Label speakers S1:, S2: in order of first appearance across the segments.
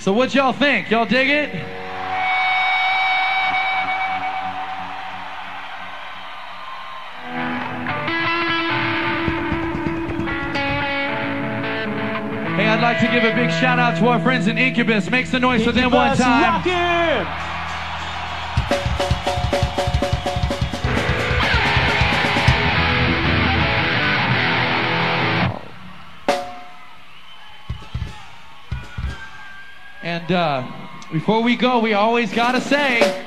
S1: So what y'all think? Y'all dig it? Hey, I'd like to give a big shout out to our friends in Incubus. Make some noise Incubus for them one time. Rockin'. And uh, before we go, we always got to say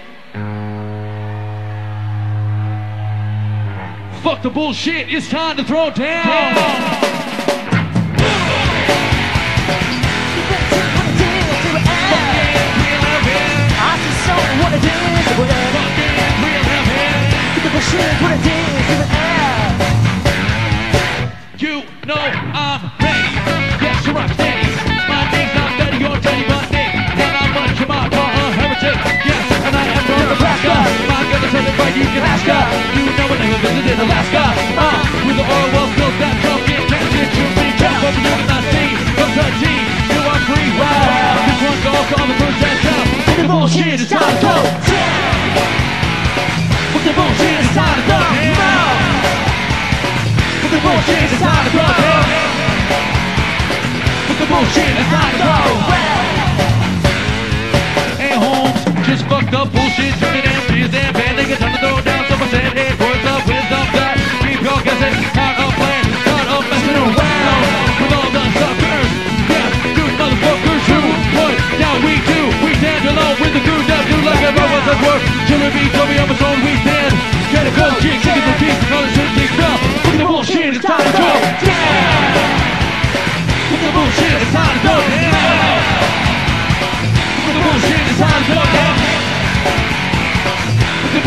S1: Fuck the bullshit, it's time to throw down. down. What it is, what bullshit, it's time to go down. With the bullshit, it's time to go down. With the bullshit, it's time to go down. With the bullshit, it's time to go down. Hey, Holmes, just fucked up bullshit.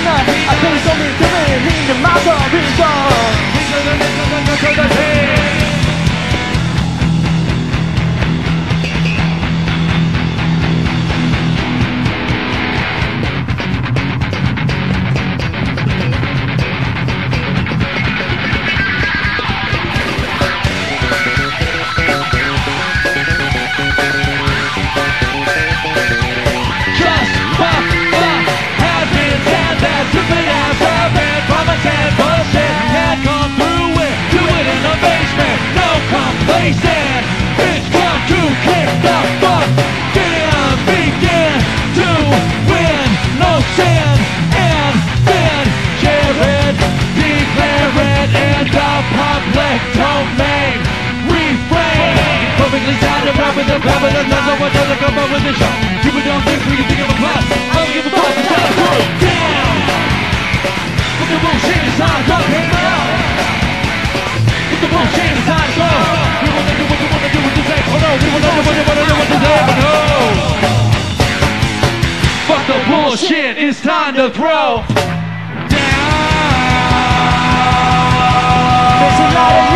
S1: I'm not a
S2: person, I'm not
S1: a person, I'm places Oh, bullshit, it's time to throw down.